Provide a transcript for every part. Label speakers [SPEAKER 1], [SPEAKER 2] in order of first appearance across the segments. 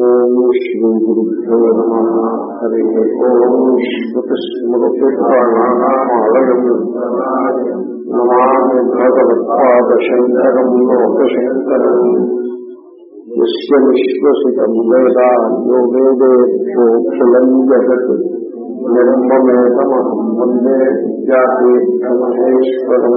[SPEAKER 1] ఓం శ్రీ గురుభ్యో నమ హరి ఓం శ్రుతిస్మృతిప్రాణానామాలయం నమామి భగవత్పాదశంకరం లోకశంకరం యస్య విశ్వసితం వేదా యో వేదేభ్యోఖిలం జగత్ నిర్మమేతమహం వందే విద్యాతీర్థమహేశ్వరం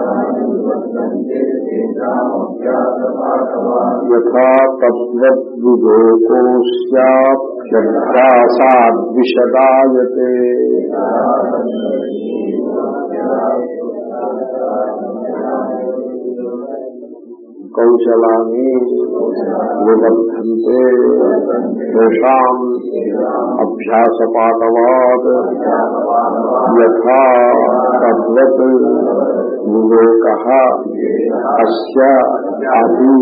[SPEAKER 1] యథా తద్వద్వివేకోస్యాభ్యాసాద్విషదాయతే కౌశలాన్ని వివర్ధంతే తేషాం అభ్యాసపాఠవాద్ యథా తద్వత్ వివేక అస్య అభి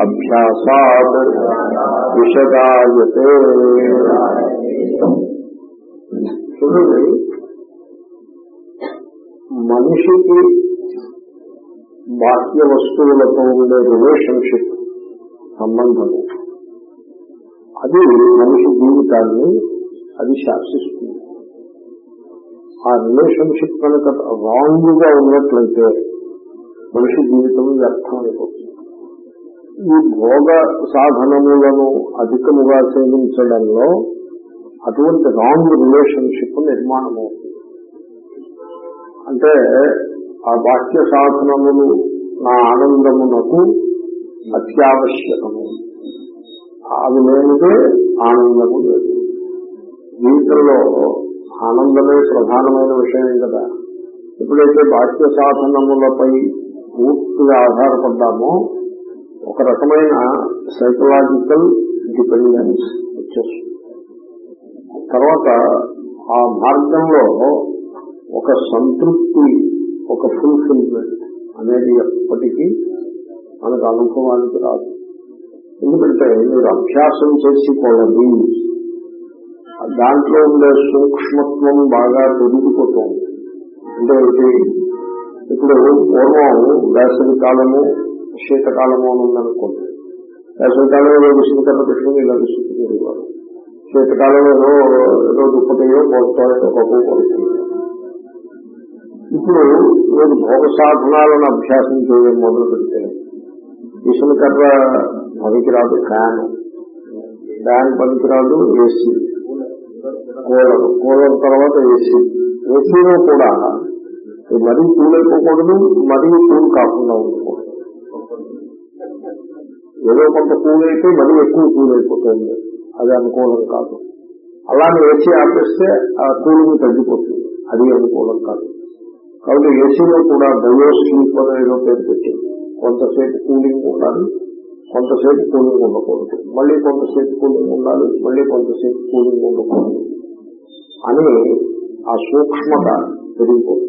[SPEAKER 1] అభ్యాసాద్ విషదాయతే. చూడండి మనిషికి బాహ్య వస్తువులతో ఉండే రిలేషన్షిప్ సంబంధము. అది మనిషి జీవితాన్ని అది శాసిస్తుంది. ఆ రిలేషన్షిప్ కనుక రాంగ్గా ఉన్నట్లయితే మనిషి జీవితం వ్యర్థమైపోతుంది ఈ భోగ సాధనములను అధికముగా సేవించడంలో అటువంటి రాంగ్ రిలేషన్షిప్ నిర్మాణం అవుతుంది అంటే ఆ బాహ్య సాధనములు నా ఆనందమునకు అత్యావశ్యకము. అది లేనిదే ఆనందము లేదు. జీవితంలో ఆనందమే ప్రధానమైన విషయం కదా. ఎప్పుడైతే బాహ్య సాధనములపై పూర్తిగా ఆధారపడ్డామో ఒక రకమైన సైకలాజికల్ డిపెండెన్స్ వచ్చేస్తుంది. తర్వాత ఆ మార్గంలో ఒక సంతృప్తి ఒక ఫుల్ఫిల్మెంట్ అనేది ఎప్పటికీ మనకు అనుభవానికి రాదు. ఎందుకంటే మీరు అభ్యాసం చేసి కొలది దాంట్లో ఉండే సూక్ష్మత్వం బాగా పెరిగిపోతుంది. అంటే ఇప్పుడు పూర్వం వేసవి కాలము శీతకాలము అని ఉందనుకోండి వేసవి కాలంలో విసుకర్ర పెట్టుకుని ఇలా విసుకునేవారు శీతకాలంలో ఏదో ఏదో దుప్పటయో పోతాయో ఒక పడుతుంది ఇప్పుడు మీరు భోగ సాధనాలను అభ్యాసం చేయడం మొదలు పెడితే విసునకర్ర పనికిరాదు ఫ్యాన్. ఫ్యాన్ పనికిరాదు ఏసీ. కూలర్. కూలర్ తర్వాత ఏసీ. ఏసీలో కూడా మరీ కూలైపోకూడదు మరీ కూల్ కాకుండా ఉండకూడదు. ఏదో కొంత కూల్ అయితే మరీ ఎక్కువ కూల్ అయిపోతుంది అది అనుకూలం కాదు. అలానే ఏసీ ఆపేస్తే ఆ కూలింగ్ తగ్గిపోతుంది. అది అనుకూలం కాదు. కాబట్టి ఏసీలో కూడా బయో స్లీప్ ఏదో పేరు పెట్టింది కొంతసేపు కూలింగ్ ఉండాలి కొంతసేపు కూలింగ్ ఉండకూడదు. మళ్ళీ కొంతసేపు కూలింగ్ ఉండాలి మళ్ళీ కొంతసేపు కూలింగ్ ఉండకూడదు అని ఆ సూక్ష్మత పెరిగిపోతుంది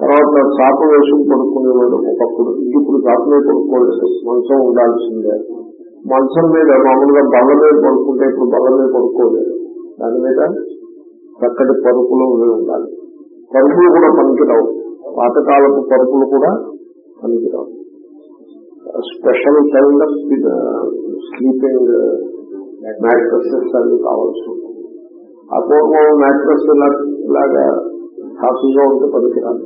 [SPEAKER 1] తర్వాత చాప వేషం పడుకునేవాడు ఒకప్పుడు. ఇప్పుడు చాప మీద పడుకోలేదు మంచం ఉండాల్సిందే. మంచం మీద మామూలుగా బల్ల మీద పడుకుంటే ఇప్పుడు బల్ల మీద పడుకోలేదు. దాని మీద చక్కటి పరుపులు ఉండాలి. పరుపులు కూడా పనికిరావు. పాతకాలపు పరుపులు కూడా పనికిరావు. Special kind of sleeping mattresses అన్ని కావాల్సి ఉంటుంది ఆ పూర్వం మ్యాట్రస్ లాగా సాఫీగా ఉంటే పనికిరాదు.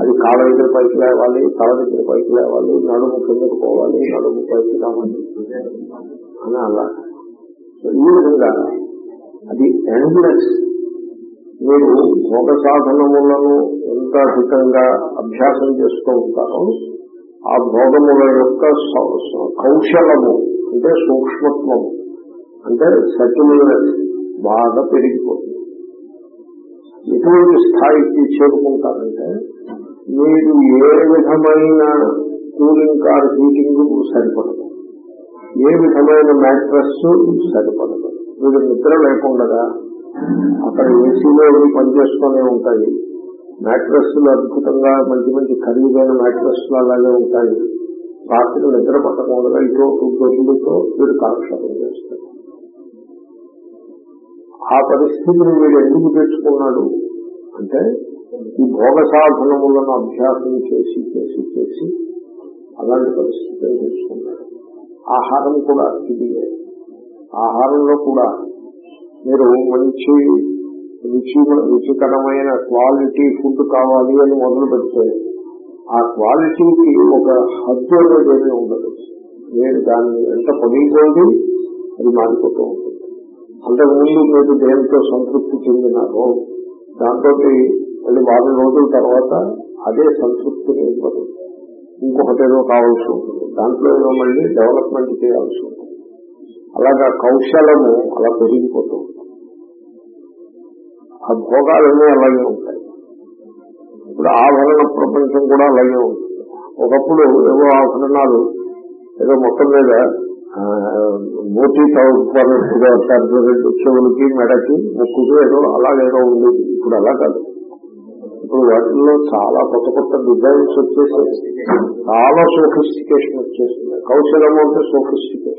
[SPEAKER 1] అది కాళ్ళ దగ్గర పైకి లేవాలి తల దగ్గర పైకి లేవాలి నడుము కిందకు పోవాలి నడుము పైకి రావాలి. అని అలా. ఈ విధంగా అది ఎండ్లెస్ మీరు భోగ సాధనములను ఎంత అధికంగా అభ్యాసం చేస్తూ ఉంటారో ఆ భోగముల యొక్క కౌశలము అంటే సూక్ష్మత్వము అంటే సటిల్నెస్ బాగా పెరిగిపోతుంది. ఎటువంటి స్థాయికి చేరుకుంటారంటే మీరు ఏ విధమైన కూలింగ్ కార్ హీటింగ్ సరిపడదు. ఏ విధమైన మ్యాట్రస్ సరిపడదు. మీరు నిద్ర లేకుండా అక్కడ ఏసీలో ఇవి పనిచేస్తూనే ఉంటాయి. మ్యాట్రస్లు అద్భుతంగా మంచి మంచి ఖరీదైన మ్యాట్రస్లు అలాగే ఉంటాయి. రాత్రి నిద్ర పట్టకుండా ఇటో గొర్రెలతో వీడు కాలక్షేపం చేస్తాడు. ఆ పరిస్థితిని వీడు ఎందుకు తెచ్చుకున్నాడు? అంటే ఈ భోగ సాధనములను అభ్యాసం చేసి చేసి చేసి అలాంటి పరిస్థితిని తెచ్చుకున్నాడు. ఆహారం కూడా ఇది ఆహారంలో కూడా మీరు మంచి రుచి రుచికరమైన క్వాలిటీ ఫుడ్ కావాలి అని మొదలు పెడితే ఆ క్వాలిటీకి ఒక హద్దు అనేది ఏమీ ఉండదు. నేను దాన్ని ఎంత పొడిగిపోయింది అది మారిపోతూ ఉంటుంది. అంతకుముందు మీరు దేనితో సంతృప్తి చెందినారో దాంతో మళ్ళీ వారం రోజుల తర్వాత అదే సంతృప్తిని ఇవ్వదు ఇంకొకటి ఏదో కావాల్సి ఉంటుంది. దాంట్లో ఏదో మళ్ళీ డెవలప్మెంట్ చేయాల్సి ఉంటుంది. అలాగా కౌశలము అలా పెరిగిపోతూ ఉంటుంది. ఆ భోగాలన్నీ అలాగే ఉంటాయి. ఇప్పుడు ఆభరణ ప్రపంచం కూడా అలాగే ఉంటుంది. ఒకప్పుడు ఏవో ఆభరణాలు ఏదో మొత్తం మీద మోటీ తవ్వుకున్నట్టుగా చెవులకి మెడకి ముక్కుకి ఏదో అలాగేదో ఉండేది. ఇప్పుడు అలా కాదు. ఇప్పుడు వాటిల్లో చాలా కొత్త కొత్త డిజైన్స్ వచ్చేసాయి. చాలా సోఫిస్టికేషన్ వచ్చేసింది. కౌశలము అంటే సోఫిస్టికేషన్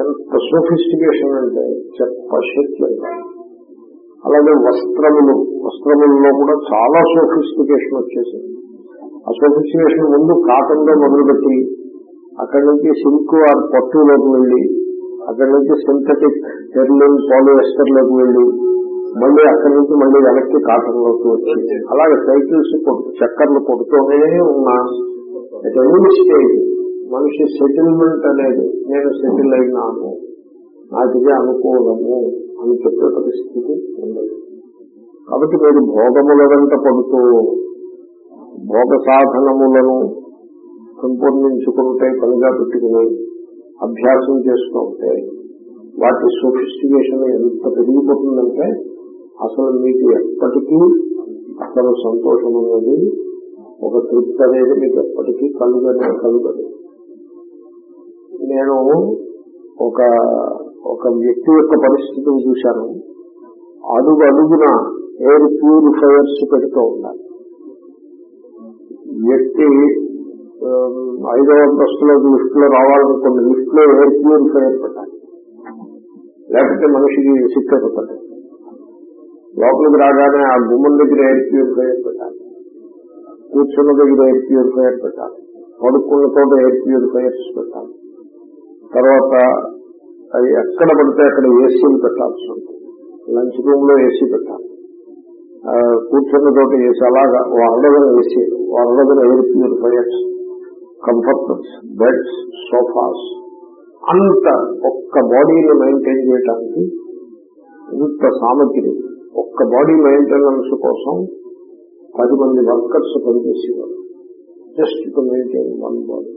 [SPEAKER 1] ఎంత సోఫిస్టికేషన్ అంటే చెప్పశక్తి అలాగే వస్త్రములు వస్త్రములలో కూడా చాలా సోఫిస్టికేషన్ వచ్చేసింది. ఆ సోఫిస్టికేషన్ ముందు కాటన్లో మొదలుపెట్టి అక్కడి నుంచి సిల్క్ ఆ పట్టులోకి వెళ్ళి అక్కడి నుంచి సింథటిక్ టెర్లిన్ పాలిఎస్టర్లోకి వెళ్ళి మళ్ళీ అక్కడి నుంచి మళ్ళీ వెనక్కి కాటన్లోకి వచ్చి అలాగే సైకిల్స్ చక్కర్లు కొడుతూనే ఉన్నా. ఎన్ని స్టేజ్ మనిషి సెటిల్మెంట్ అనేది నేను సెటిల్ అయినాను నాకు ఇది అనుకూలము అని చెప్పే పరిస్థితి ఉండదు. కాబట్టి మీరు భోగముల వెంట పడుతూ భోగ సాధనములను పెంపొందించుకుంటే పనిగా పెట్టుకుని అభ్యాసం చేసుకుంటే వాటి సోఫిస్టికేషన్ ఎంత పెరిగిపోతుందంటే అసలు మీకు ఎప్పటికీ అసలు సంతోషం అనేది ఒక తృప్తి అనేది మీకు ఎప్పటికీ కలుగనే కలుగదు. నేను ఒక ఒక వ్యక్తి యొక్క పరిస్థితిని చూశాను. అడుగు అడుగున ఎయిర్ ప్యూరిఫైయర్స్ పెడుతూ ఉండాలి వ్యక్తి ఐదవ అంతస్తులో లిఫ్ట్లో రావాలనుకున్న లిఫ్ట్లో ఎయిర్ ప్యూరిఫైయర్ పెట్టాలి. లేకపోతే మనిషికి సిక్ అయిపోతాడు. లోపలికి రాగానే ఆ గుమ్మం దగ్గర ఎయిర్ ప్యూరిఫైయర్ పెట్టాలి. కూర్చున్న దగ్గర ఎయిర్ ప్యూరిఫైయర్ పెట్టాలి. పడుకున్న చోట ఎయిర్ ప్యూరిఫైయర్స్ పెట్టాలి. తర్వాత అది ఎక్కడ పడితే అక్కడ ఏసీలు పెట్టాల్సి ఉంటుంది. లంచ్ రూమ్లో ఏసీ పెట్టాలి. కూర్చున్న తోట ఏసీ అలాగా అరడగన AC అరడగన air purifiers comforters beds sofas అంత ఒక్క బాడీని మెయింటైన్ చేయడానికి ఇంత సామగ్రి ఒక్క బాడీ మెయింటెనెన్స్ కోసం పది మంది వర్కర్స్ పనిచేసేవారు. Just to maintain one body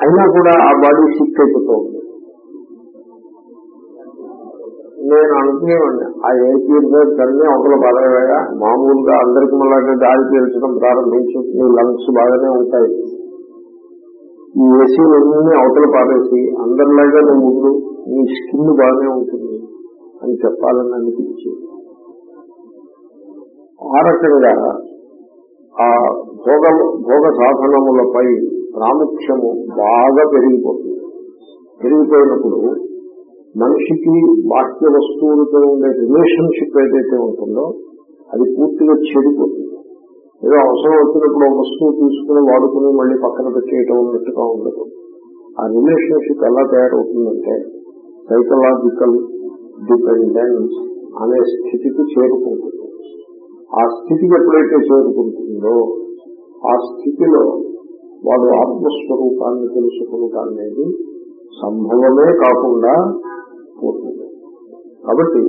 [SPEAKER 1] అయినా కూడా ఆ బాడీ సిక్ అయిపోతుంది నేను అనుకునేవాడిని ఆ ఎయిర్ ప్యూరిఫైర్స్ అన్ని అవతల బాగా మామూలుగా అందరికి మళ్ళీ గాలి పీల్చడం ప్రారంభించి నీ లంగ్స్ బాగానే ఉంటాయి. ఈ ఏసీలన్నీ అవతల పారేసి అందరిలాగా నువ్వు ముందు నీ స్కిన్ బాగానే ఉంటుంది అని చెప్పాలని అనిపించి ఆ రకంగా ఆ భోగ భోగ సాధనములపై ప్రాముఖ్యము బాగా పెరిగిపోతుంది. పెరిగిపోయినప్పుడు మనిషికి బాహ్య వస్తువులతో ఉండే రిలేషన్షిప్ ఏదైతే ఉంటుందో అది పూర్తిగా చెడిపోతుంది. ఏదో అవసరం వచ్చినప్పుడు వస్తువు తీసుకుని వాడుకుని మళ్ళీ పక్కన పెట్టేయటం ఉన్నట్టుగా ఉండదు. ఆ రిలేషన్షిప్ ఎలా తయారవుతుందంటే సైకలాజికల్ డిపెండెన్స్ అనే స్థితికి చేరుకుంటుంది. ఆ స్థితికి ఎప్పుడైతే చేరుకుంటుందో ఆ స్థితిలో వాడు ఆత్మస్వరూపాన్ని తెలుసుకుంటా అనేది సంభవమే కాకుండా పోతుంది కాబట్టి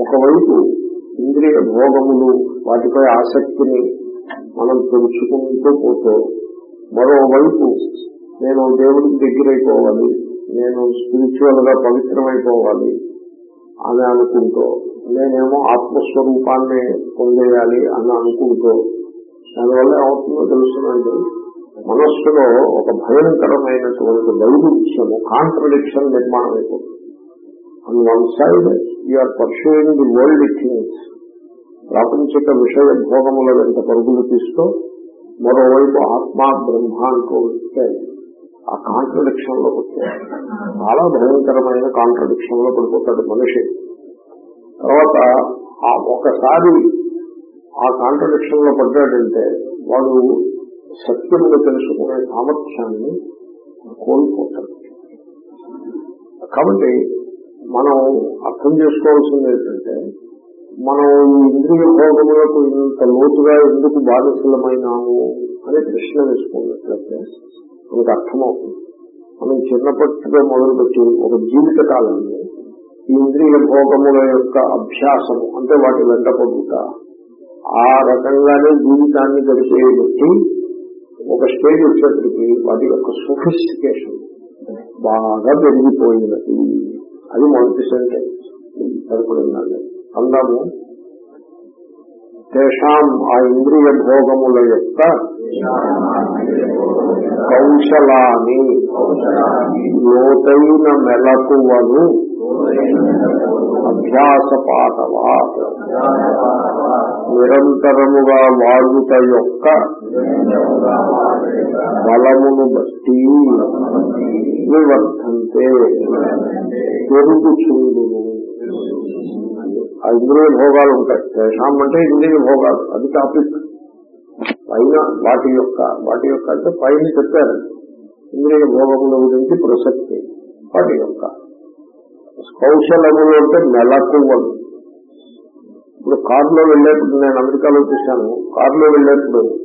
[SPEAKER 1] ఒకవైపు ఇంద్రియ భోగములు వాటిపై ఆసక్తిని మనం పెంచుకుంటూ పోతే మరోవైపు నేను దేవుడికి దగ్గరైపోవాలి నేను స్పిరిచువల్గా పవిత్రమైపోవాలి అని అనుకుంటూ నేనేమో ఆత్మస్వరూపాన్ని పొందేయాలి అని అనుకుంటూ దానివల్ల ఏమవుతుందో తెలుసునండి. మనస్సులో ఒక భయంకరమైనటువంటి వైరుధ్యము కాంట్రడిక్షన్ నిర్మాణం అయిపోతుంది. On one side you're pursuing the world things ప్రాపంచిక విషయ భోగముల వెంట పరుగులు తీస్తూ మరోవైపు ఆత్మ బ్రహ్మ అంటూ వస్తే ఆ కాంట్రడిక్షన్లో వచ్చాయి చాలా భయంకరమైన కాంట్రడిక్షన్లో పడిపోతాడు మనిషి. తర్వాత ఆ ఒకసారి ఆ కాంట్రడిక్షన్లో పడ్డాడంటే వాడు సత్యములు తెలుసుకునే సామర్థ్యాన్ని కోల్పోతాడు కాబట్టి మనం అర్థం చేసుకోవాల్సింది ఏంటంటే మనం ఇంద్రియ భోగములకు ఇంత లోతుగా ఎందుకు బాధితులమైనాము అనే ప్రశ్న వేసుకున్నట్లయితే మనకు అర్థమవుతుంది. మనం చిన్నప్పటిగా మొదలుపెట్టి ఒక జీవిత కాలాన్ని ఈ ఇంద్రియ భోగముల యొక్క అభ్యాసము అంటే వాటి వెంట పొందుతా ఆ రకంగానే జీవితాన్ని గడిపే ఒక స్టేజ్ వచ్చేప్పటికి వాటి యొక్క సోఫిస్టికేషన్ బాగా పెరిగిపోయినది. అది మొదటి సెంటెన్స్ సరిపడిందండి అందాము తేషాం ఆ ఇంద్రియ భోగముల యొక్క కౌశలాన్ని లోతైన మెలకువను అభ్యాస పాఠవా. నిరంతరముగా వాడుట యొక్క బలమును బట్టి వివర్ధంతే పెరుగుచుండును. ఆ ఇంద్రియ భోగాలు ఉంటాయి. శేషాం అంటే ఇంద్రియ భోగాలు. అది టాపిక్ పైన వాటి యొక్క వాటి యొక్క అంటే పైన చెప్పారు. ఇంద్రియ భోగముల గురించి ప్రసక్తి. వాటి యొక్క. కౌశలములు అంటే మెలకువలు. ఇప్పుడు కారులో వెళ్ళేప్పుడు నేను అమెరికాలో చూశాను. కారులో వెళ్ళేప్పుడు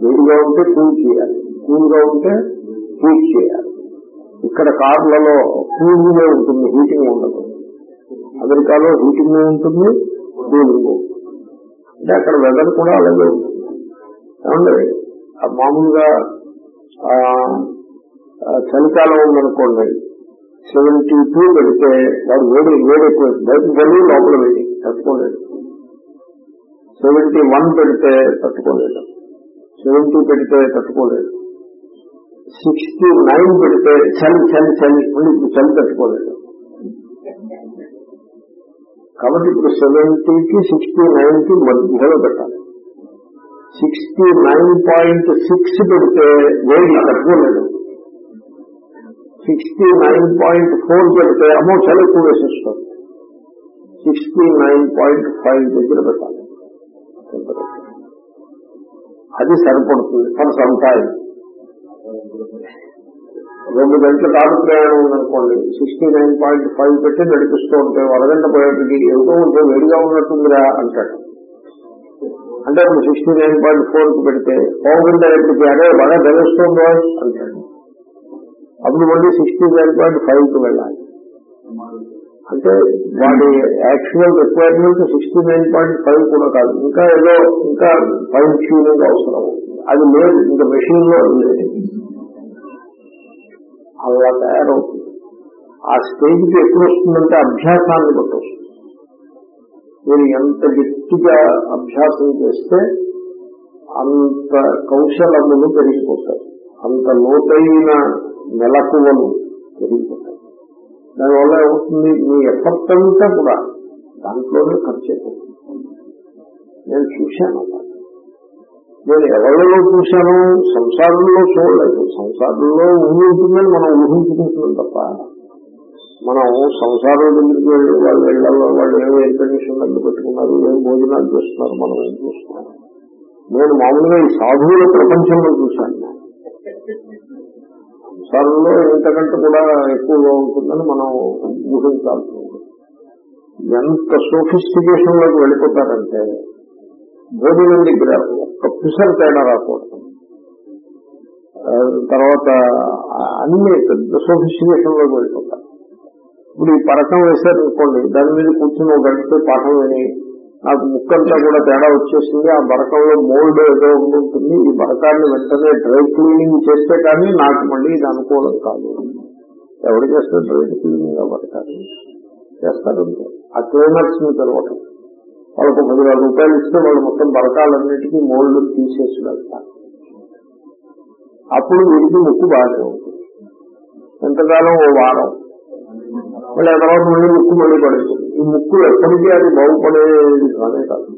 [SPEAKER 1] వేడిగా ఉంటే కూల్ చేయాలి. కూల్గా ఉంటే హీట్ చేయాలి. ఇక్కడ కార్లలో కూల్గా ఉంటుంది హీటింగ్ ఉండదు. అమెరికాలో హీటింగ్ ఉంటుంది కూలింగ్ ఉంటుంది. అంటే అక్కడ వెదర్ కూడా అలాగే ఉంటుంది. ఏమండి? మామూలుగా చలికాలం ఉందనుకోండి సెవెంటీ టూ పెడితే వాడు వేడి వేడి ఎక్కువ బయట వెళ్ళి లోపల వేడి తట్టుకోలేదు సెవెంటీ వన్ పెడితే తట్టుకోలేదు సెవెంటీ పెడితే తట్టుకోలేదు. సిక్స్టీ నైన్ పెడితే చలి చలి చలి మళ్ళీ ఇప్పుడు చలి తట్టుకోలేదు. కాబట్టి ఇప్పుడు సెవెంటీకి సిక్స్టీ నైన్కి మధ్యలో పెట్టాలి. సిక్స్టీ నైన్ పాయింట్ సిక్స్ పెడితే వేడి తట్టుకోలేదు. సిక్స్టీ నైన్ పాయింట్ ఫోర్ పెడితే అమ్మో చలి ఎక్కువ వేసేస్తారు. సిక్స్టీ నైన్ పాయింట్ ఫైవ్ దగ్గర పెట్టాలి. టెంపరేచర్ అది సరిపడుతుంది. ఫర్ సమ్ టైం రెండు గంటల కాదు ప్రయాణం ఉందనుకోండి సిక్స్టీ నైన్ పాయింట్ ఫైవ్ పెట్టి నడిపిస్తూ ఉంటే వరగంట పోయేటికి ఏదో ఉంటే వేడిగా ఉన్నట్టుందిరా అంటాడు. అంటే ఇప్పుడు సిక్స్టీ నైన్ పాయింట్ ఫోర్కి పెడితే పావు గంట అదే బాగా తెలుస్తుందో అంటాడు. అప్పుడు మళ్ళీ సిక్స్టీ నైన్ పాయింట్ ఫైవ్కి వెళ్ళాలి. అంటే వాడి actual requirement sixty nine point five కూడా కాదు. ఇంకా ఏదో ఇంకా ఫైన్ ట్యూనింగ్ అవసరం అది లేదు ఇంకా మెషిన్లో లేదు అలా తయారవుతుంది. ఆ స్టేజ్కి ఎప్పుడు వస్తుందంటే అభ్యాసాన్ని బట్టి వస్తుంది. మీరు ఎంత గట్టిగా అభ్యాసం చేస్తే అంత కౌశలములు పెరిగిపోతాయి. అంత లోతైన మెలకువలు పెరిగిపోతాయి. దానివల్ల ఏమవుతుంది? మీ ఎఫర్ట్ అంతా కూడా దాంట్లోనే ఖర్చు అయిపోతుంది. నేను చూశాను నేను ఎవరిలో చూశాను? సంసారంలో చూడలేదు. సంసారంలో ఊహి ఉంటుందని మనం ఊహించుకుంటున్నాం తప్ప మనం సంసారం దగ్గరికి వెళ్ళి వాళ్ళు వెళ్ళాలో వాళ్ళు ఏం ఎయిర్ కండిషన్లు పెట్టుకున్నారు ఏం భోజనాలు చేస్తున్నారు మనం ఏం చూస్తున్నాం? నేను మామూలుగా ఈ సాధువుల ప్రపంచంలో చూశాను. సంసారంలో ఇంతకంటే కూడా ఎక్కువగా ఉంటుందని మనం ఊహించాల్సి ఉంటుంది ఎంత సోఫిస్టికేషన్లోకి వెళ్ళిపోతారంటే భోజనం దగ్గర ఒక్క పిసర్ తేడా రాకూడదు. తర్వాత అన్ని పెద్ద సోఫిస్టికేషన్లోకి వెళ్ళిపోతారు. ఇప్పుడు ఈ పరకం వేశారనుకోండి దాని మీద కూర్చుని ఒక గంటతో పాఠం విని నాకు ముక్కంతా కూడా తేడా వచ్చేసింది. ఆ బరకంలో మోల్డ్ ఏదో ఉంటుంది ఈ బరకాన్ని వెంటనే డ్రై క్లీనింగ్ చేస్తే కానీ నాకు మళ్ళీ ఇది అనుకూలం కాదు. ఎవరు చేస్తారు డ్రై క్లీనింగ్ ఆ బరకాన్ని? చేస్తారు ఆ క్లీనర్స్ని తెలవటం వాళ్ళకు పదివేల రూపాయలు ఇస్తే వాళ్ళు మొత్తం బరకాలన్నిటికీ మోల్డ్ తీసేసి వెళ్తారు. అప్పుడు వీరికి ముక్కు బాగానే ఉంటుంది. ఎంతకాలం? ఓ వారం. మళ్ళీ తర్వాత మళ్ళీ ముక్కు మళ్ళీ పడుతుంది ఈ ముక్కు ఎప్పటికీ అది బాగుపడేది కానే కాదు.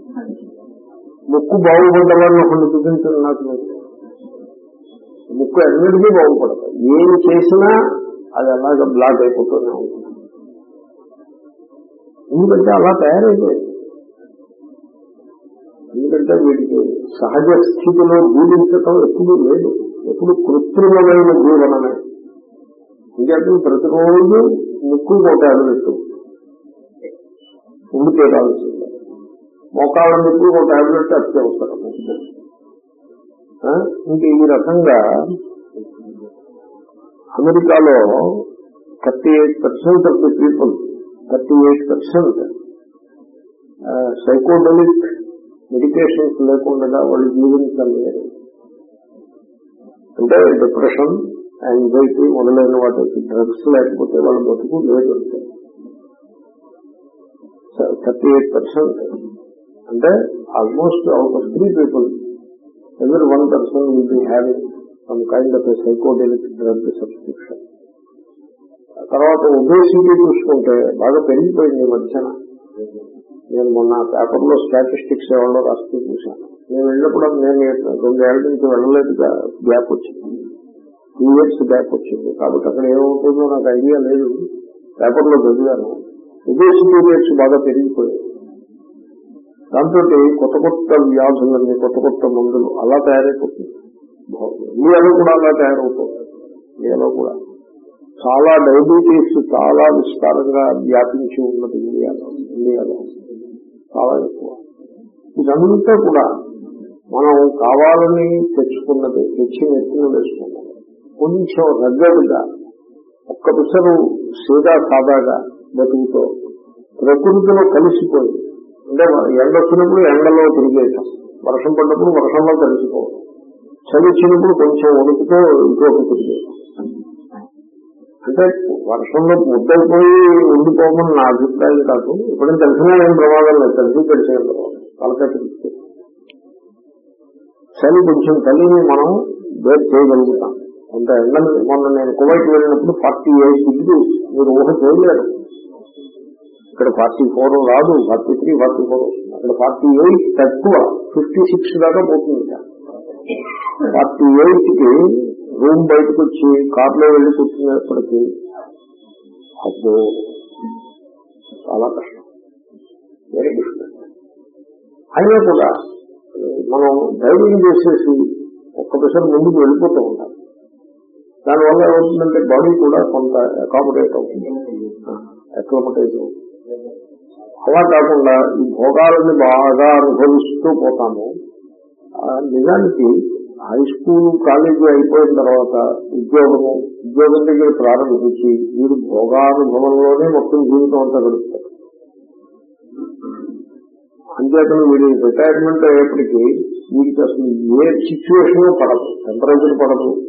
[SPEAKER 1] ముక్కు బాగుపడ్డవాళ్ళు ఒకటి చూపించండి నాకు. ముక్కు ఎన్నిటికీ బాగుపడదు. ఏం చేసినా అది అలాగ బ్లాక్ అయిపోతూనే ఉంటుంది. ఎందుకంటే అలా తయారైపోయింది. ఎందుకంటే వీటికి సహజ స్థితిలో జీవించటం ఎప్పుడు లేదు. ఎప్పుడు కృత్రిమమైన జీవనమే. ఇంకేంటి? ప్రతిరోజు ముక్కు కోటాలు పెట్టు. ఉండి తీరాల్సిందే మోకాళ్ళ నొప్పి ఒక టాబ్లెట్ అత్యవసరం ఆ? ఇంక ఈ రకంగా అమెరికాలో thirty eight percent of the people thirty eight percent psychedelic medications లేకుండా వాళ్ళు జీవించలేరు. అంటే డిప్రెషన్ యాంగ్జైటీ మొదలైన వాటికి డ్రగ్స్ లేకపోతే వాళ్ళ బతుకు లేదు థర్టీ ఎయిట్ పర్సెంట్ అంటే almost out of three people ఎవరి one person will be having some kind of psychedelic drug subscription తర్వాత ఒబేసిటీ చూసుకుంటే బాగా పెరిగిపోయింది మధ్యన. నేను మొన్న పేపర్లో స్టాటిస్టిక్స్ ఎవరో రాస్తూ చూశాను. నేను వెళ్ళినప్పుడు నేను రెండేళ్ళ నుంచి వెళ్ళలేదు గ్యాప్ వచ్చింది. టూ ఇయర్స్ గ్యాప్ వచ్చింది. కాబట్టి అక్కడ ఏమవుతుందో నాకు ఐడియా లేదు. పేపర్లో చదివాను. ఒబేసిటీ బాగా పెరిగిపోయాయి దాంతో కొత్త కొత్త వ్యాధులన్నీ కొత్త కొత్త మందులు అలా తయారైపోతుంది ఇండియాలో కూడా అలా తయారవుతుంది. ఇండియాలో కూడా. చాలా డయాబెటీస్ చాలా విస్తారంగా వ్యాపించి ఉన్నది ఇండియాలో ఇండియాలో చాలా ఎక్కువ. ఇదంతా కూడా మనం కావాలని తెచ్చుకున్నది తెచ్చి నెత్తిన వేసుకున్నది కొంచెం రగ్గడుగా ఒక్క పిసరు సీదా సాదాగా బతుకుతో. ప్రకృతిలో కలిసిపోయి అంటే ఎండ వచ్చినప్పుడు ఎండలో తిరిగేయటం. వర్షం పడ్డప్పుడు వర్షంలో కలిసిపోవడం చలి వచ్చినప్పుడు కొంచెం వణుకుతో ఇంట్లోకి తిరిగేయటం. అంటే వర్షంలో ముద్దైపోయి ఉండిపోమని నా అభిప్రాయం కాదు. ఇప్పుడు తెలిసినా ఏం ప్రమాదం లేదు. తెలిసి తెలిసే తలకాయ చలి కొంచెం చలిని మనం వేరు చేయగలుగుతాం. కొంత ఎండని మొన్న నేను కువైట్ వెళ్ళినప్పుడు ఫార్టీ ఎయిట్ డిగ్రీస్. మీరు ఊహ చేయలేరు. ఇక్కడ ఫార్టీ ఫోర్ రాదు ఫార్టీ త్రీ ఫార్టీ ఫోర్ అక్కడ ఫార్టీ ఎయిట్ తక్కువ ఫిఫ్టీ సిక్స్ దాకా పోతుంది ఫార్టీ ఎయిట్కి రూమ్ బయటకు వచ్చి కార్లో వెళ్ళి కూర్చునేప్పటికీ అబ్బో చాలా కష్టం. వెరీ డిఫికల్ట్ అయినా కూడా మనం డ్రైవింగ్ చేసేసి ఒక్క పిసర్ ముందుకు వెళ్ళిపోతూ ఉంటాం. దానివల్ల ఏమవుతుందంటే బాడీ కూడా కొంత అకామిడేట్ అవుతుంది. అక్లమటైజ్ అవుతుంది. అలా కాకుండా ఈ భోగాలని బాగా అనుభవిస్తూ పోతాము. ఆ, నిజానికి హై స్కూల్ కాలేజీ అయిపోయిన తర్వాత ఉద్యోగము ఉద్యోగం దగ్గర ప్రారంభించి వీరు భోగానుభవంలోనే మొత్తం జీవితం అంతా గడుపుతారు. అంచేతను వీడి రిటైర్మెంట్ అయ్యేప్పటికీ వీడికి అసలు ఏ సిచ్యువేషన్ పడదు. టెంపరేచర్ పడదు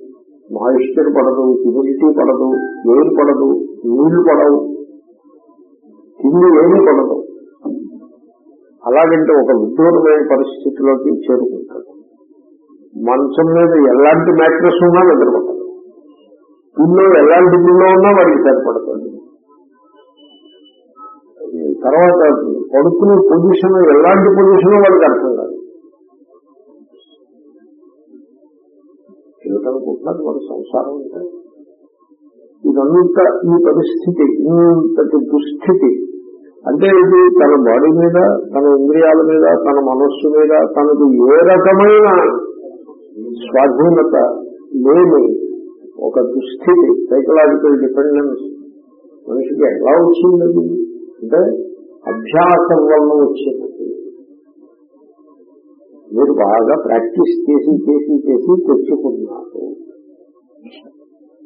[SPEAKER 1] మాయిశ్చర్ పడదు హ్యూమిడిటీ పడదు ఎయిర్ పడదు నీళ్ళు పడవు. తిండి ఏమీ కొనదు. అలాగంటే ఒక విదూరమైన పరిస్థితిలోకి చేరుకుంటాడు. మంచం మీద ఎలాంటి మ్యాట్రెస్ ఉన్నా నిద్రపడతాడు పిల్లో ఎలాంటి పిల్లో ఉన్నా వాడికి సరిపడతాడు. తర్వాత పడుకునే పొజిషన్ ఎలాంటి పొజిషన్ వాడికి అర్థం కాదు. ఏమిటనుకుంటున్నారు మన సంసారం అంటే ఇదంతా ఈ పరిస్థితి ఇంతటి దుస్థితి. అంటే ఇది తన బాడీ మీద తన ఇంద్రియాల మీద తన మనస్సు మీద తనకు ఏ రకమైన స్వాధీనత లేని ఒక దుస్థితి సైకలాజికల్ డిపెండెన్స్ మనిషికి ఎలా వచ్చింది అంటే అభ్యాసం వల్ల వచ్చింది మీరు బాగా ప్రాక్టీస్ చేసి చేసి చేసి తెచ్చుకున్నారు.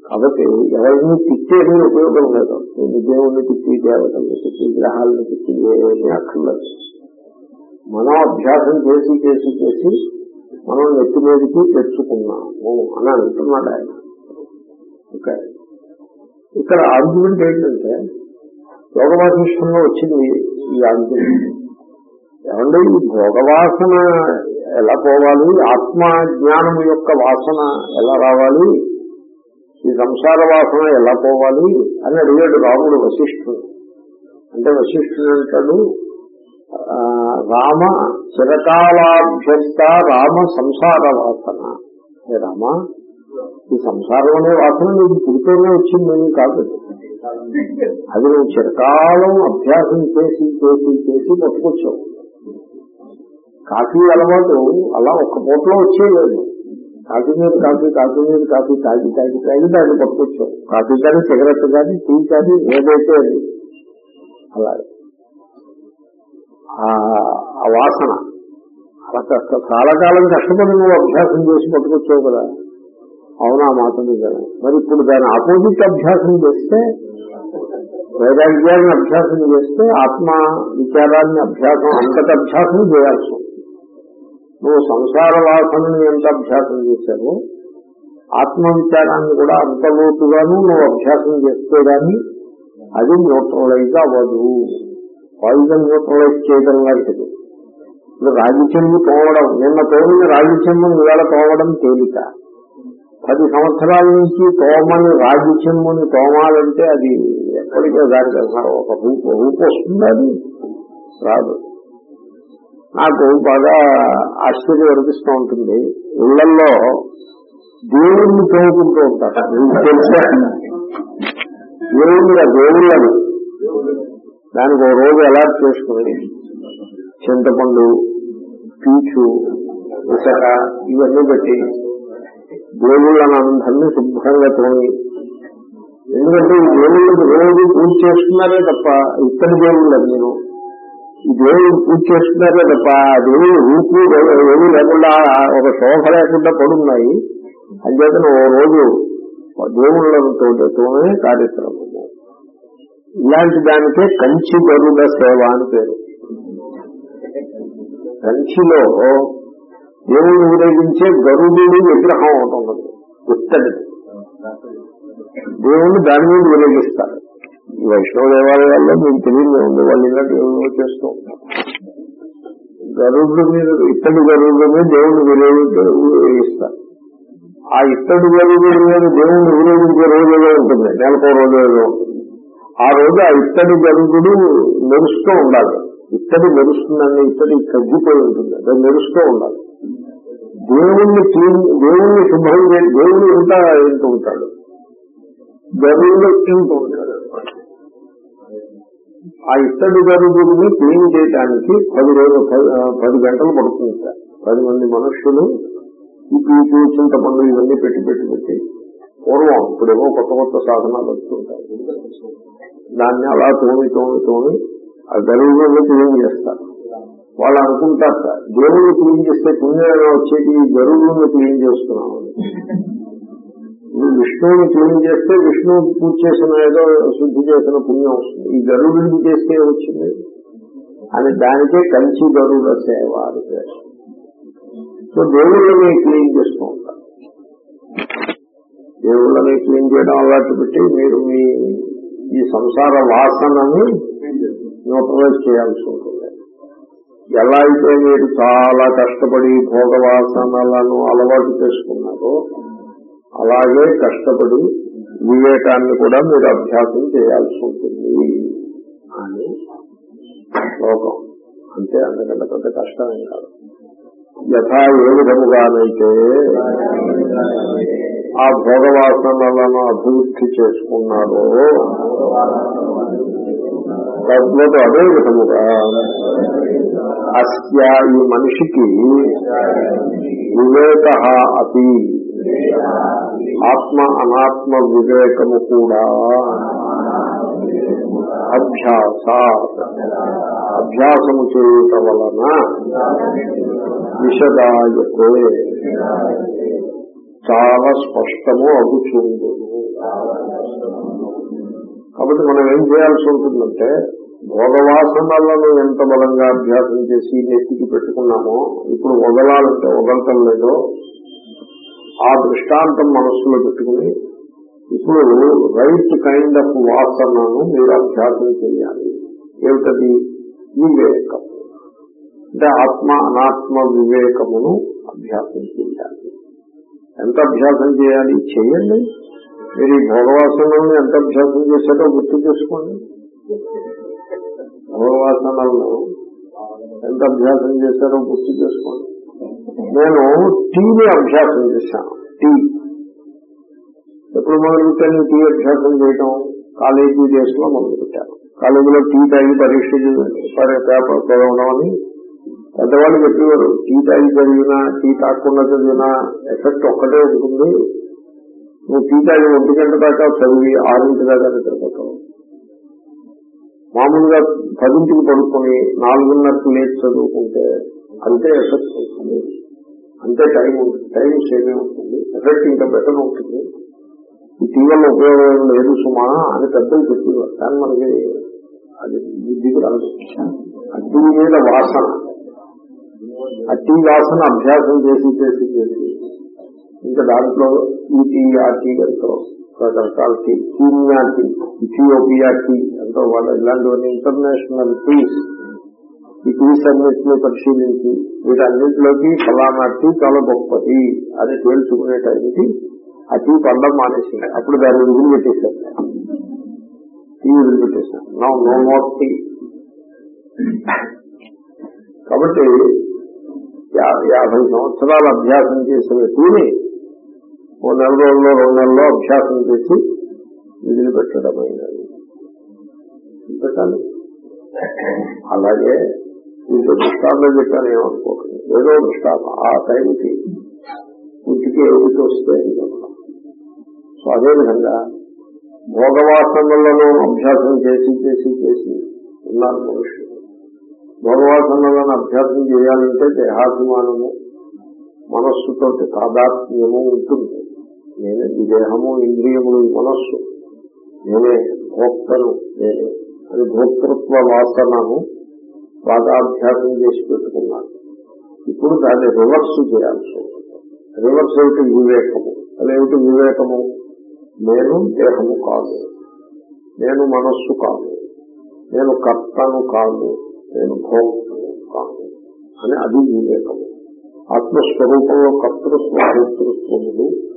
[SPEAKER 1] కాబట్టి ఎవరిని తిట్టేది ఉపయోగం లేదు. నేను దేవుణ్ణి తిట్టి దేవతల్ని తిట్టి గ్రహాలను తిట్టి ఏమీ అక్కర్లేదు మనం అభ్యాసం చేసి చేసి చేసి మనం నెత్తి మీదకి తెచ్చుకున్నాము అని అంటున్నాడు ఆయన. ఓకే. ఇక్కడ ఆర్గ్యుమెంట్ ఏంటంటే యోగవాసిష్టంలో వచ్చింది ఈ ఆర్గ్యుమెంట్ ఏమంటే ఈ భోగవాసన ఎలా పోవాలి? ఆత్మ జ్ఞానం యొక్క వాసన ఎలా రావాలి? ఈ సంసార వాసన ఎలా పోవాలి అని అడిగాడు రాముడు వశిష్ఠుడు. అంటే వశిష్ఠుడు అంటాడు రామ చిరకాలాభ్యస్త రామ సంసార వాసన. ఏ రామ? ఈ సంసారం అనే వాసన నీకు పుడితేనే వచ్చిందని కాదు. అది నువ్వు చిరకాలం అభ్యాసం చేసి చేసి చేసి పట్టుకొచ్చావు. కాఫీ అలవాటు అలా ఒక్క పూటలో వచ్చేయలేదు. కాఫీ మీద కాఫీ కాఫీ మీద కాఫీ తాగి తాగి తాగి దాన్ని పట్టుకొచ్చాం. కాఫీ కానీ సిగరెట్ కానీ టీ కానీ ఏదైతే అది అలాగే ఆ- వాసన. అలా కష్ట చాలా కాలం కష్టపడి నువ్వు అభ్యాసం చేసి పట్టుకొచ్చావు కదా. అవునా మాట నిజమే. మరి ఇప్పుడు దాని ఆపోజిట్ అభ్యాసం చేస్తే వైరాగ్యాన్ని అభ్యాసం చేస్తే ఆత్మ విచారాన్ని అభ్యాసం అంతటి అభ్యాసం చేయాల్సి నువ్వు సంసార వాసనని ఎంత అభ్యాసం చేశావు ఆత్మవిచారాన్ని కూడా అంత లోతుగాను నువ్వు అభ్యాసం చేస్తే గాని అది న్యూట్రలైజ్ అవ్వదు. పాయిజన్ న్యూట్రలైజ్ చేయడం లాంటిది. ఇప్పుడు రాగి చెంబు తోవడం నిన్న తోమిన రాగి చెంబుని ఇవాళ తోవడం తేలిక. పది సంవత్సరాల నుంచి తోమని రాగి చెంబుని తోమాలంటే అది ఎప్పటికే దానికి ఒక రూపు రూపు వస్తుంది అది? రాదు. నాకు బాగా ఆశ్చర్యం అనిపిస్తూ ఉంటుంది. ఇళ్ళలో దేవుణ్ణి చదువుకుంటూ ఉంటారు. తెలుసా? దేవుళ్ళ దేవుళ్ళని దానికి ఒక రోజు అలాట్ చేసుకుని చింతపండు పీచు ఇసక ఇవన్నీ పెట్టి దేవుళ్ళని అందరినీ శుభ్రంగా తోని ఎందుకంటే ఈ దేవుళ్ళకి రోజు పూజ చేస్తున్నారే తప్ప ఇతర దేవుళ్ళు నేను ఈ దేవుడు పూజ చేస్తున్నారే తప్ప ఆ దేవుడు రూపు ఏమీ లేకుండా ఒక శోభ లేకుండా పడున్నాయి. అంచేతను ఓ రోజు దేవుళ్ళతో కార్యక్రమము. ఇలాంటి దానికే కంచి గరుడ సేవ అని పేరు. కంచిలో దేవుడు ఊరేగించే గరుడుని విగ్రహం ఉంటుంది ఉత్తడి దేవుణ్ణి దాని మీద ఊరేగిస్తారు వైష్ణవ దేవాలయాల్లో మీకు తెలియదు ఉంది వాళ్ళు ఇలాంటి ఏమో చేస్తూ ఉంటారు గరుడు మీద ఇత్తడి గరుడు మీద దేవుణ్ణి ఊరేగి ఆ ఇత్తడి గరుడు మీద దేవుడు వినియోగించే రోజు ఉంటుంది నెలకో రోజు ఉంటుంది. ఆ రోజు ఆ ఇత్తడి గరుడు మెరుస్తూ ఉండాలి. ఇత్తడి మెరుస్తుందండి ఇత్తడి తగ్గిపోయి ఉంటుంది అది మెరుస్తూ ఉండాలి. దేవుణ్ణి క్లీన్ దేవుణ్ణి శుభ్రం దేవుడు ఇంత ఎంత ఉంటాడు? గరువులు ఎంత ఉంటాడు. ఆ ఇత్తడి గరుడుని క్లీన్ చేయడానికి పది రోజులు పది- పది గంటలు పడుతుంది సార్. పది మంది మనుషులు ఈ పీచు చింతపండు ఇవన్నీ పెట్టి పెట్టి పెట్టి పూర్వం ఇప్పుడేమో కొత్త కొత్త సాధనాలు వస్తుంటాయి. దాన్ని అలా తోమి తోమి తోమి ఆ గరువులను క్లీన్ చేస్తారు. వాళ్ళు అనుకుంటారు సార్ దేవుళ్ళు క్లీన్ చేస్తే పుణ్యం వచ్చేది గరువులను క్లీన్ చేస్తున్నామని. విష్ణువుని క్లీన్ చేస్తే విష్ణువు పూజ చేసిన ఏదో శుద్ధి చేసిన పుణ్యం వస్తుంది. ఈ గరుడుని చేస్తే వచ్చింది అని దానికే కంచి గరుడ సేవ అని పేరు. సో దేవుళ్ళని క్లీన్ చేస్తూ ఉంటారు. దేవుళ్ళని క్లీన్ చేయడం అలాంటి పెట్టి మీరు మీ ఈ సంసార వాసనని న్యూట్రలైజ్ చేయాల్సి ఉంటుంది. ఎలా అయితే మీరు చాలా కష్టపడి భోగవాసనలను అలవాటు చేసుకున్నారో అలాగే కష్టపడి వివేకాన్ని కూడా మీరు అభ్యాసం చేయాల్సి ఉంటుంది. అని శ్లోకం అంతే అందుకంటే పెద్ద కష్టమేం కాదు. యథా ఏ విధముగానైతే ఆ భోగవాసనలను అభివృద్ధి చేసుకున్నారో తద్వత్ అదే విధముగా అస్య ఈ మనిషికి వివేక అతి ఆత్మ అనాత్మ వివేకము కూడా అభ్యాస. అభ్యాసము చేయుట వలన విషదాయతే. చాలా స్పష్టము అగుచుండును కాబట్టి మనం ఏం చేయాల్సి ఉంటుందంటే భోగవాసనలను ఎంత బలంగా అభ్యాసం చేసి నెత్తికి పెట్టుకున్నామో ఇప్పుడు వదలాలంటే వదలటం లేదో. ఆ దృష్టాంతం మనస్సులో పెట్టుకుని ఇప్పుడు రైట్ కైండ్ ఆఫ్ వాసనను మీరు అభ్యాసం చేయాలి. ఏమిటది? వివేకం అంటే ఆత్మ అనాత్మ వివేకమును అభ్యాసం చేయాలి. ఎంత అభ్యాసం చేయాలి? చేయండి. మీరు ఈ భోగవాసనల్ని ఎంత అభ్యాసం చేశారో గుర్తు చేసుకోండి. భోగవాసనలను ఎంత అభ్యాసం చేశారో గుర్తు చేసుకోండి. నేను టీని అభ్యాసం చేశాను. టీ. ఎప్పుడు మొదలుపెట్టాను టీ అభ్యాసం చేయటం? కాలేజీ డేస్లో మొదలుపెట్టాను. కాలేజీలో టీ తాగి పరీక్ష పేపర్ చదవడమని పెద్దవాళ్ళు చెప్పేవారు టీ తాగి చదివినా టీ తాగకుండా చదివినా ఎఫెక్ట్ ఒక్కటే ఉంటుంది. నువ్వు టీ తాగి ఒంటి గంట దాకా చదివి ఆరింటి దాకా నిద్రపోతావు. మామూలుగా పదింటికి పడుకొని నాలుగున్నరకు లేచి చదువుకుంటే అంతే ఎఫెక్ట్ ఉంటుంది. అంతే టైం ఉంటుంది టైం సేమే ఉంటుంది. ఎఫెక్ట్ ఇంకా బెటర్ ఉంటుంది. ఈ టీ ఉపయోగం లేదు సుమా అని పెద్దలు చెప్పేవారు కానీ మనకి అది బుద్ధికి రాదు. ఆ టీ మీద వాసన. ఆ టీ వాసన అభ్యాసం చేసి చేసి చేసి. ఇంకా దాంట్లో ఈ టీ ఆ టీ ఎంతో రకరకాల tea Kenya tea Ethiopia tea ఎంతో వాళ్ళ ఇలాంటివన్నీ ఇంటర్నేషనల్ టీస్ ఈ టీస్ అన్నింటినీ పరిశీలించి వీటన్నింటిలోకి ఫలానా టీ చాలా గొప్పది అని తేల్చుకునే టైంకి ఆ టీ పండం మానేసింది. అప్పుడు దాన్ని వదిలిపెట్టేశారు టీ వదిలిపెట్టేశాను నో నో మోర్ టీ కాబట్టి యాభై సంవత్సరాలు అభ్యాసం చేసిన టీని ఓ నెల రోజుల్లో రెండు నెలల్లో అభ్యాసం చేసి వదిలిపెట్టడమైనది పెట్టాలి అలాగే ఇంట్లో దృష్టాంతం చెప్పాను ఏమనుకోకండి. ఏదో దృష్టాంతం. ఆ టైంకి ఇంటికి ఏమిటి వస్తాయని చెప్పడం. సో అదేవిధంగా భోగవాసనలలో అభ్యాసం చేసి చేసి చేసి ఉన్నారు మనుషులు. భోగవాసనలను అభ్యాసం చేయాలంటే దేహాభిమానము మనస్సుతో తాదాత్మ్యము ఉంటుంది. నేనే ఈ దేహము ఇంద్రియములు ఈ మనస్సు. నేనే భోక్తను నేనే. అది భోక్తృత్వ వాసనను బాగా అభ్యాసం చేసి పెట్టుకున్నాను. ఇప్పుడు దాన్ని రివర్స్ చేయాల్సి రివర్స్ ఏమిటి వివేకము? అదేమిటి వివేకము? నేను దేహము కాదు. నేను మనస్సు కాదు. నేను కర్తను కాదు. నేను భోక్తను కాదు. అని అది వివేకము. ఆత్మస్వరూపంలో కర్తృత్వ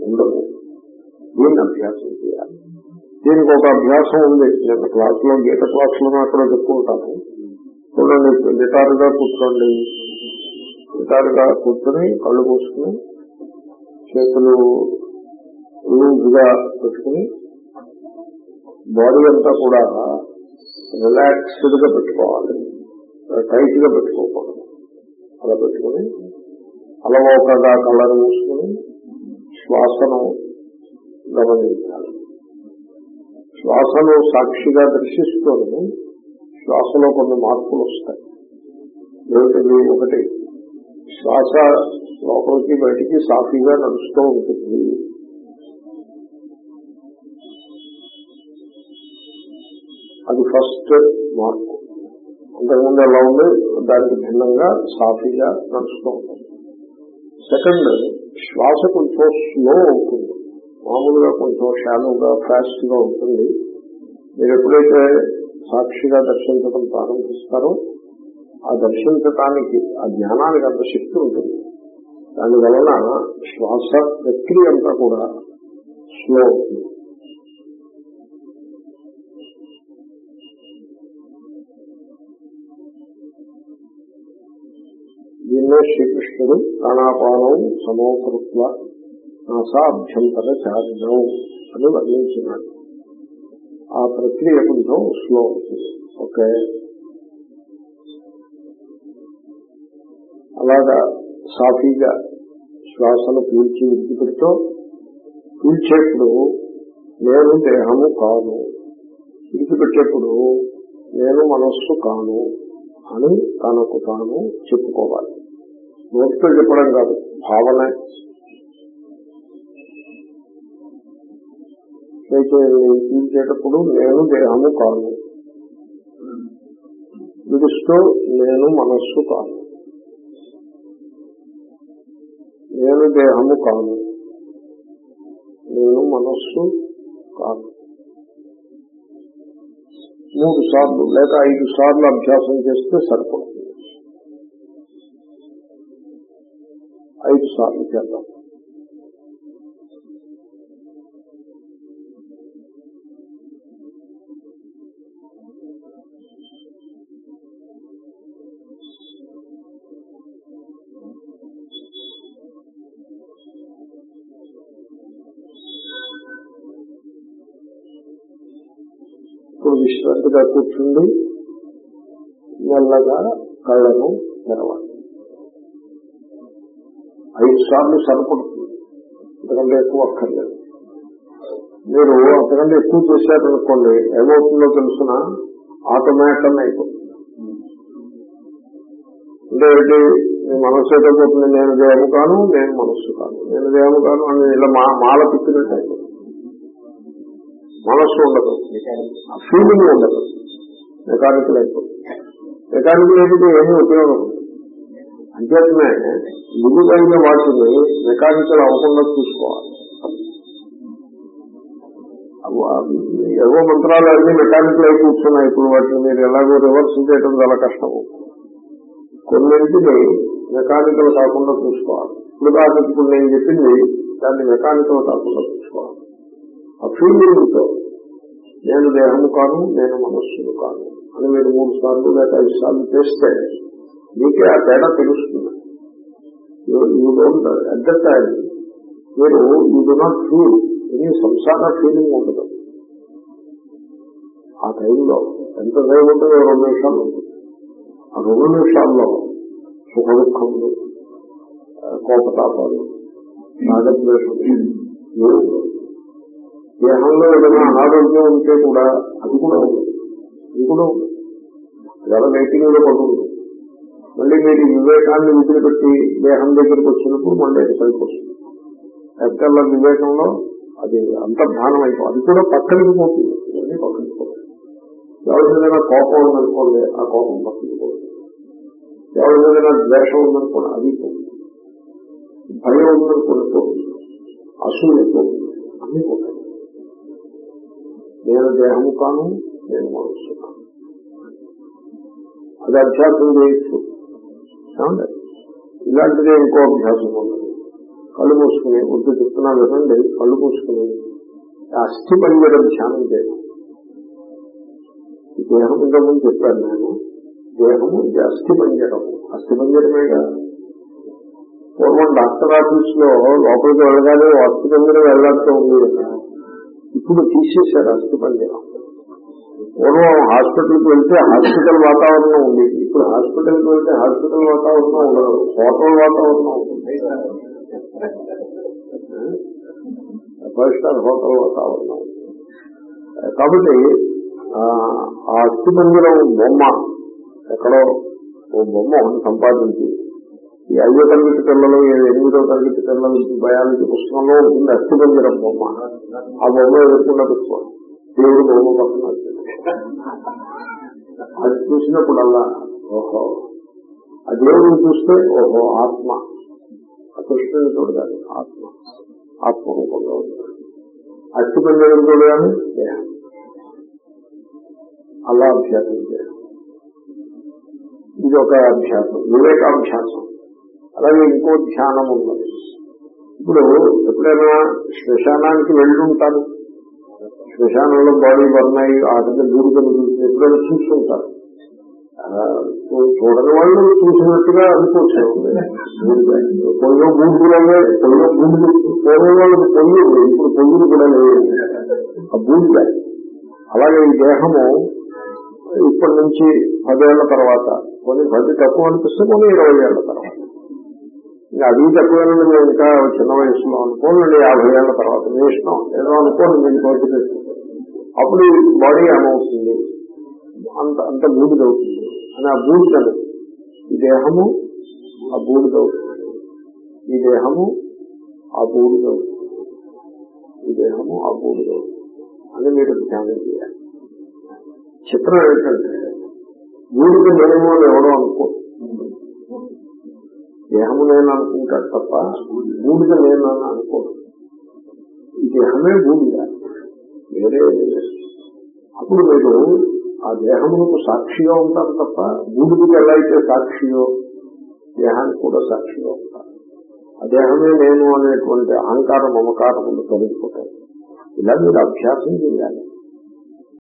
[SPEAKER 1] ఉండవు. దీన్ని అభ్యాసం చేయాలి. దీనికి ఒక అభ్యాసం ఉంది. నేను క్లాస్లో గీత క్లాస్లో మాత్రం చెప్పుకుంటాను. చూడండి నిటారుగా కూర్చోండి. గిటారుగా కూర్చొని కళ్ళు కూసుకుని చేతులు లూజ్గా పెట్టుకుని బాడీ అంతా కూడా రిలాక్స్డ్గా పెట్టుకోవాలి. టైట్గా పెట్టుకోకూడదు. అలా పెట్టుకుని అలవోకగా కళ్ళను మూసుకుని శ్వాసను గమనించాలి. శ్వాసను సాక్షిగా దర్శిస్తూనే శ్వాసలో కొన్ని మార్పులు వస్తాయి. ఏమిటివి ఒకటి శ్వాస లోపలికి బయటికి సాఫీగా నడుస్తూ ఉంటుంది. అది ఫస్ట్ మార్పు. అంతకుముందు ఎలా ఉంది? దానికి భిన్నంగా సాఫీగా నడుస్తూ ఉంటుంది. సెకండ్ శ్వాస కొంచెం స్లో అవుతుంది. మామూలుగా కొంచెం షాలోగా ఫాస్ట్గా ఉంటుంది. మీరు ఎప్పుడైతే సాక్షిగా దర్శించడం ప్రారంభిస్తారో. ఆ దర్శించటానికి ఆ జ్ఞానానికి అంత శక్తి ఉంటుంది. దాని వలన శ్వాస ప్రక్రియ అంతా కూడా స్లో అవుతుంది. దీన్నే శ్రీకృష్ణుడు ప్రాణాపానం సమోకృత్వ నాసా అభ్యంతర అని వర్ణించినాడు. ఆ ప్రక్రియ కొంచెం స్లో ఓకే అలాగా సాఫీగా శ్వాసను పీల్చి విడిచిపెడుతూ పీల్చేప్పుడు నేను దేహము కాను. విడిచిపెట్టేప్పుడు నేను మనస్సు కాను అని తనకు తాను చెప్పుకోవాలి. నోటితో చెప్పడం కాదు భావన. తీర్చేటప్పుడు నేను దేహము కాను విడుస్తూ నేను మనస్సు కాను నేను దేహము కాను నేను మనస్సు కాను మూడు సార్లు లేక ఐదు సార్లు అభ్యాసం చేస్తే సరిపడుతుంది ఐదు సార్లు చేద్దాం. విశ్రాంతిగా కూర్చుండి మెల్లగా కళ్ళను తెరవాలి. ఐదు సార్లు సరిపడుతుంది. అంతకంటే ఎక్కువ అక్కర్లేదు. మీరు అంతకంటే ఎక్కువ చేశారనుకోండి ఏమవుతుందో తెలుసిన? ఆటోమేటన్ అయిపోతుంది. అంటే ఏంటి? మీ మనస్సు అయిపోతుంది నేను దేహము కాను నేను మనస్సు కాను నేను దేహము కాను అని ఇలా మా మాల తిప్పినట్టు అయిపోతుంది. మనస్సు ఉండదు ఫీలింగ్ ఉండదు మెకానికల్ అయిపోతుంది మెకానికల్ అయితే ఏమీ ఉపయోగం ఉండదు. అంచేతనే వాటిని మెకానికల్ అవ్వకుండా చూసుకోవాలి. అవ్వ- ఏవో మంత్రాలు అన్ని మెకానికల్ అయి కూర్చున్నాయి. ఇప్పుడు వాటిని మీరు ఎలాగో రివర్స్ చేయడం చాలా కష్టం కొన్నింటిని మెకానికల్ కాకుండా చూసుకోవాలి. ఇప్పుడు కాదు ఇప్పుడు నేను చెప్పింది దాన్ని మెకానికల్ కాకుండా ఆ ఫీలింగ్తో నేను దేహము కాను నేను మనస్సును కాను అని మీరు మూడు సార్లు లేక ఐదు సార్లు చేస్తే మీకే ఆ తేడా తెలుస్తుంది. You don't at the time మీరు you do not feel any సంసార ఫీలింగ్ ఉండదు. ఆ టైంలో ఎంత టైం ఉంటుందో రెండు నిమిషాలు ఉంటుంది ఆ రెండు నిమిషాల్లో సుఖ దుఃఖములు కోపతాపాలు రాగద్వేషములు ఏమీ ఉండవు. దేహంలో ఏదైనా అనారోగ్యం ఉంటే కూడా అది కూడా ఉంది అది కూడా ఉంది చాలా వెయిటింగ్లో పడుతుంది? మళ్ళీ మీరు వివేకాన్ని వదిలిపెట్టి దేహం దగ్గరికి వచ్చినప్పుడు మళ్ళీ అది సరిపోతుంది. ఎక్కడ వివేకంలో అది అంతర్ధానం అయిపోతుంది అది కూడా పక్కనికి పోతుంది. ఇవన్నీ పక్కనికి పోతుంది ఎవరి ఏదైనా కోపం ఉందనుకోండి ఆ కోపం పక్కనికి పోతుంది. ఎవరి ఏదైనా ద్వేషం ఉందనుకోండి అది పోతుంది. భయం ఉందనుకోండి పోతుంది. అసూయ పోతుంది. అన్ని పోతాయి. నేను దేహము కాను నేను మనస్సు కాను. అది అభ్యాసం చేయొచ్చు. ఏమండి? ఇలాంటిదే ఇంకో అభ్యాసం ఉన్నది కళ్ళు మూసుకుని వద్దు చెప్తున్నా వినండి కళ్ళు మూసుకుని. అస్థి పంజర ధ్యానం చేయడం. దేహం ఇంతకుముందు చెప్పాను నేను. దేహము ఇది అస్థి పంజరము అస్థి పంజరమేగా పూర్వం డాక్టర్ ఆఫీస్లో లోపలికి వెళ్ళగానే అస్థి పంజరం వెళ్ళాడుతూ ఉంది. కదా ఇప్పుడు తీసేశారు అస్థి పూర్వం హాస్పిటల్కి వెళ్తే హాస్పిటల్ వాతావరణం ఉండేది. ఇప్పుడు హాస్పిటల్కి వెళ్తే హాస్పిటల్ వాతావరణం ఉండదు. హోటల్ వాతావరణం ఉంటుంది. ఫైవ్ స్టార్ హోటల్ వాతావరణం. కాబట్టి ఆ అస్థి మందిరం బొమ్మ. ఎక్కడో ఓ బొమ్మ సంపాదించింది. సంపాదించి ఈ ఐదో తరగతి పిల్లలు ఎనిమిదో తరగతి పిల్లలు బయాలజీ పుస్తకంలో ఉంటుంది అస్థి మందిరం బొమ్మ. ఆ బొమ్మ ఎదుర్కొండ పెట్టుకోండి దేవుడు బొమ్మ పక్కన అది చూసినప్పుడల్లా ఓహో. ఆ దేవుడిని చూస్తే ఓహో ఆత్మ. ఆ కృష్ణుని చూడగానే ఆత్మ. ఆత్మరూపంగా ఉంటాడు అస్థి పంజరం చూడగానే దేహం. అలా అభ్యాసం చేయడం ఇది ఒక అభ్యాసం. వివేకాభ్యాసం. అలాగే ఇంకో ధ్యానం ఉన్నది. ఇప్పుడు ఎప్పుడైనా శ్మశానానికి వెళ్ళుంటారు. శ్మశానంలో బాడీ బర్నాయి ఆ దగ్గర దూరుకొని ఎప్పుడైనా చూస్తుంటారు. చూడని వాళ్ళు చూసినట్టుగా అనుకోవచ్చు. పొయ్యో బూడిదలే పొయ్యో బూడిద పూర్వం వాళ్ళకి పొయ్యి ఇప్పుడు పొయ్యిలు కూడా లేవు. ఆ బూడిద. అలాగే ఈ దేహము ఇప్పటి నుంచి పదేళ్ళ తర్వాత కొన్ని పది తక్కువ అనిపిస్తే కొన్ని ఇరవై ఏళ్ళ తర్వాత. ఇంకా అది తక్కువేనండి మేము ఇంకా చిన్న వయసులో అనుకోండి యాభై ఏళ్ళ తర్వాత. మీ ఇష్టం. ఏదో అనుకోండి మీకు తోచి అప్పుడు బాడీ ఏమవుతుంది? అంత అంత బూడిదవుతుంది అని ఆ బూడిదను ఈ దేహము ఆ బూడిదవుతుంది ఈ దేహము ఆ బూడిదవుతుంది ఈ దేహము ఆ బూడిదవుతుంది అని మీరు ధ్యానం చేయాలి. చిత్రం ఏంటంటే బూడిద నేను అని ఎవడో అనుకో దేహము నేను అనుకుంటాడు తప్ప బూడిద నేను అని అనుకోడు. ఈ దేహమే బూడిద. వేరే ఏమీ లేదు. అప్పుడు మీరు ఆ దేహమునకు సాక్షిగా ఉంటారు తప్ప బూడిదకి ఎలా అయితే సాక్షియో దేహానికి కూడా సాక్షిగా ఉంటారు. ఆ దేహమే నేను అనేటువంటి అహంకార మమకారములు తొలగిపోతాయి. ఇలా మీరు అభ్యాసం చేయాలి.